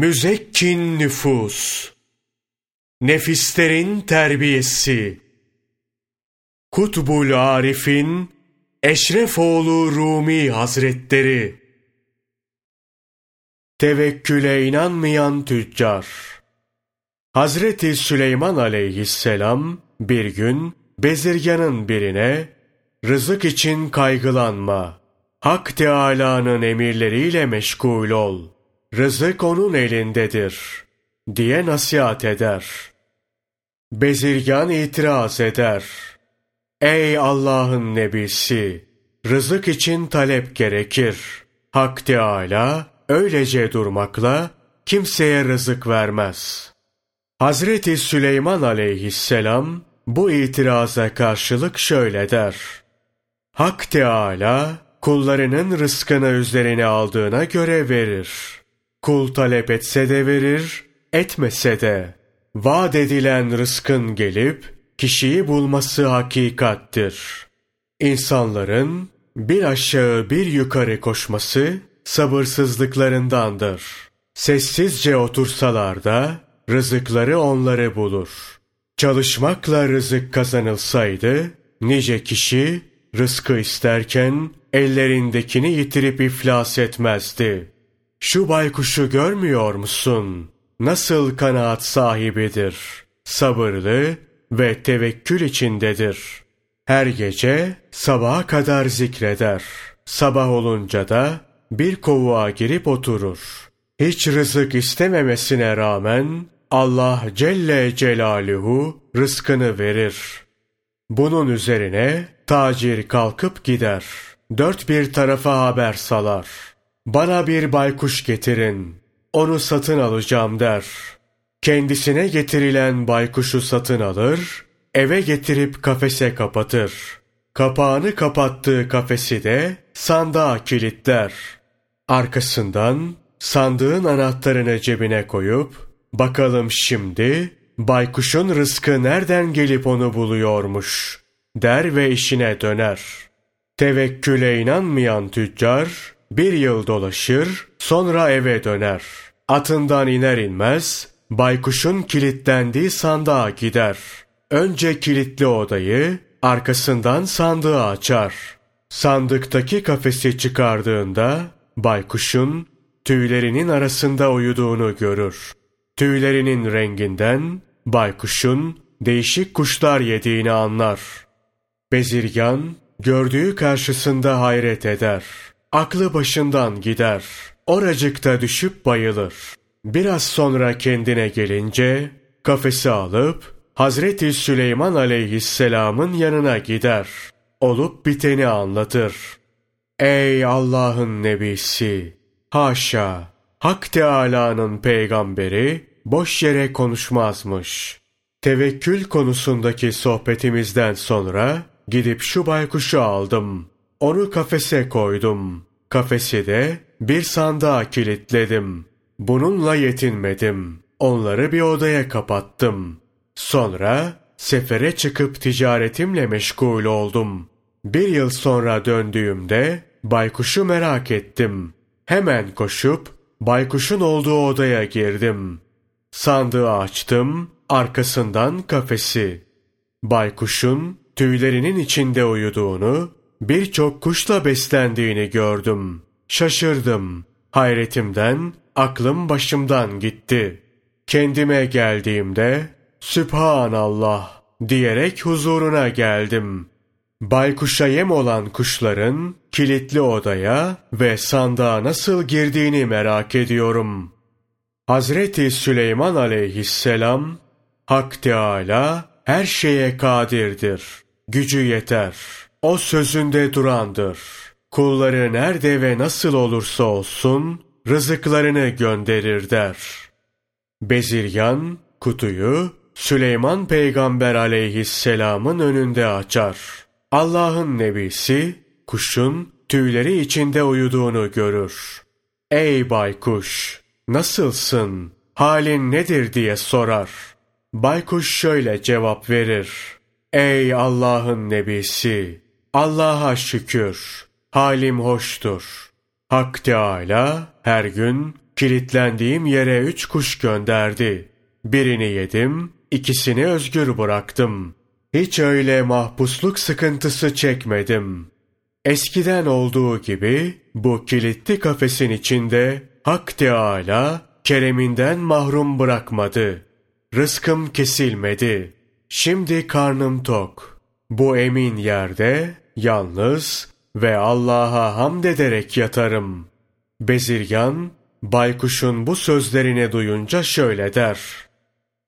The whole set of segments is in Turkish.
Müzekkin nüfus, nefislerin terbiyesi, Kutbul Arif'in Eşrefoğlu Rumi Hazretleri, Tevekküle inanmayan tüccar, Hazreti Süleyman aleyhisselam bir gün bezirganın birine rızık için kaygılanma, Hak Teâlâ'nın emirleriyle meşgul ol.'' Rızık onun elindedir diye nasihat eder. Bezirgan itiraz eder. Ey Allah'ın nebisi! Rızık için talep gerekir. Hak Teâlâ öylece durmakla kimseye rızık vermez. Hazreti Süleyman aleyhisselam bu itiraza karşılık şöyle der. Hak Teâlâ kullarının rızkını üzerine aldığına göre verir. Kul talep etse de verir, etmese de. Vaat edilen rızkın gelip kişiyi bulması hakikattir. İnsanların bir aşağı bir yukarı koşması sabırsızlıklarındandır. Sessizce otursalar da rızıkları onları bulur. Çalışmakla rızık kazanılsaydı nice kişi rızkı isterken ellerindekini yitirip iflas etmezdi. Şu baykuşu görmüyor musun? Nasıl kanaat sahibidir? Sabırlı ve tevekkül içindedir. Her gece sabaha kadar zikreder. Sabah olunca da bir kovuğa girip oturur. Hiç rızık istememesine rağmen Allah Celle Celaluhu rızkını verir. Bunun üzerine tacir kalkıp gider. Dört bir tarafa haber salar.'' Bana bir baykuş getirin, onu satın alacağım der. Kendisine getirilen baykuşu satın alır, eve getirip kafese kapatır. Kapağını kapattığı kafesi de sandığa kilitler. Arkasından sandığın anahtarını cebine koyup, bakalım şimdi baykuşun rızkı nereden gelip onu buluyormuş, der ve işine döner. Tevekküle inanmayan tüccar, bir yıl dolaşır, sonra eve döner. Atından iner inmez, baykuşun kilitlendiği sandığa gider. Önce kilitli odayı, arkasından sandığı açar. Sandıktaki kafesi çıkardığında, baykuşun tüylerinin arasında uyuduğunu görür. Tüylerinin renginden, baykuşun değişik kuşlar yediğini anlar. Bezirgan, gördüğü karşısında hayret eder.'' Aklı başından gider. Oracıkta düşüp bayılır. Biraz sonra kendine gelince kafesi alıp Hazreti Süleyman aleyhisselamın yanına gider. Olup biteni anlatır. Ey Allah'ın nebisi! Haşa! Hak Teâlâ'nın peygamberi boş yere konuşmazmış. Tevekkül konusundaki sohbetimizden sonra gidip şu baykuşu aldım. Onu kafese koydum. Kafesi de bir sandığa kilitledim. Bununla yetinmedim. Onları bir odaya kapattım. Sonra sefere çıkıp ticaretimle meşgul oldum. Bir yıl sonra döndüğümde baykuşu merak ettim. Hemen koşup baykuşun olduğu odaya girdim. Sandığı açtım, arkasından kafesi. Baykuşun tüylerinin içinde uyuduğunu birçok kuşla beslendiğini gördüm. Şaşırdım. Hayretimden aklım başımdan gitti. Kendime geldiğimde Sübhanallah diyerek huzuruna geldim. Baykuşa yem olan kuşların kilitli odaya ve sandığa nasıl girdiğini merak ediyorum. Hazreti Süleyman aleyhisselam, Hak Teâlâ her şeye kadirdir, gücü yeter.'' O sözünde durandır. Kulları nerede ve nasıl olursa olsun rızıklarını gönderir der. Beziryan kutuyu Süleyman peygamber aleyhisselamın önünde açar. Allah'ın nebisi kuşun tüyleri içinde uyuduğunu görür. Ey baykuş nasılsın halin nedir diye sorar. Baykuş şöyle cevap verir. Ey Allah'ın nebisi Allah'a şükür, halim hoştur. Hak Teâlâ her gün kilitlendiğim yere üç kuş gönderdi. Birini yedim, ikisini özgür bıraktım. Hiç öyle mahpusluk sıkıntısı çekmedim. Eskiden olduğu gibi bu kilitli kafesin içinde Hak Teâlâ kereminden mahrum bırakmadı. Rızkım kesilmedi. Şimdi karnım tok. Bu emin yerde yalnız ve Allah'a hamd ederek yatarım. Bezirgan, baykuşun bu sözlerini duyunca şöyle der.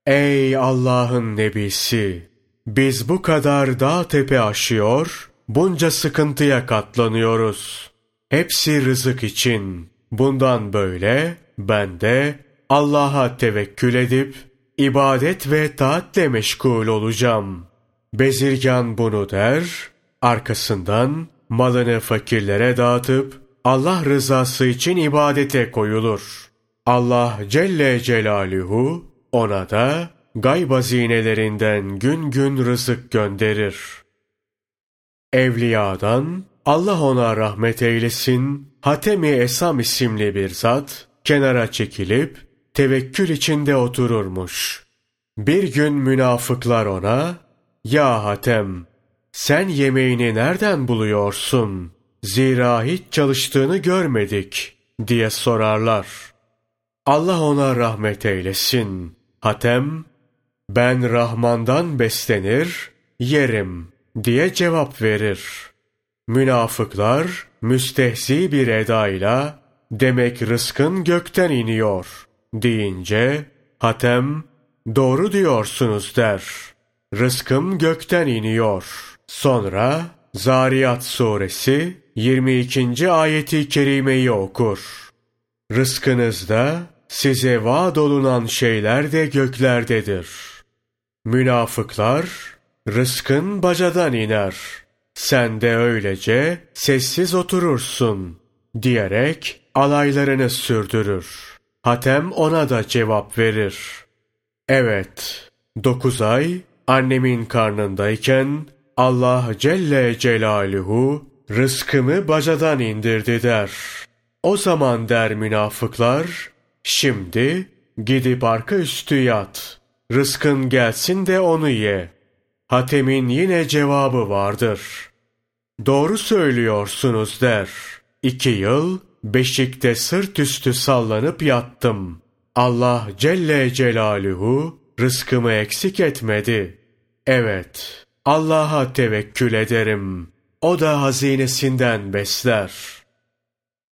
Ey Allah'ın nebisi! Biz bu kadar dağ tepe aşıyor, bunca sıkıntıya katlanıyoruz. Hepsi rızık için. Bundan böyle ben de Allah'a tevekkül edip ibadet ve taatle meşgul olacağım. Bezirgan bunu der, arkasından malını fakirlere dağıtıp Allah rızası için ibadete koyulur. Allah Celle Celaluhu ona da gayb hazinelerinden gün gün rızık gönderir. Evliyadan Allah ona rahmet eylesin, Hatemi Esam isimli bir zat, kenara çekilip, tevekkül içinde otururmuş. Bir gün münafıklar ona, ''Ya Hatem, sen yemeğini nereden buluyorsun? Zira hiç çalıştığını görmedik.'' diye sorarlar. Allah ona rahmet eylesin. Hatem, ben Rahman'dan beslenir, yerim diye cevap verir.'' Münafıklar müstehzi bir edayla demek rızkın gökten iniyor deyince Hatem doğru diyorsunuz der. Rızkım gökten iniyor. Sonra Zariyat suresi 22. ayeti kerimeyi okur. Rızkınızda size vaad olunan şeyler de göklerdedir. Münafıklar rızkın bacadan iner.'' sen de öylece sessiz oturursun diyerek alaylarını sürdürür. Hatem ona da cevap verir. Evet, dokuz ay annemin karnındayken Allah Celle Celaluhu rızkımı bacadan indirdi der. O zaman der münafıklar, şimdi gidip arka üstü yat, rızkın gelsin de onu ye.'' Hatem'in yine cevabı vardır. Doğru söylüyorsunuz der. İki yıl beşikte sırt üstü sallanıp yattım. Allah Celle Celaluhu rızkımı eksik etmedi. Evet, Allah'a tevekkül ederim. O da hazinesinden besler.''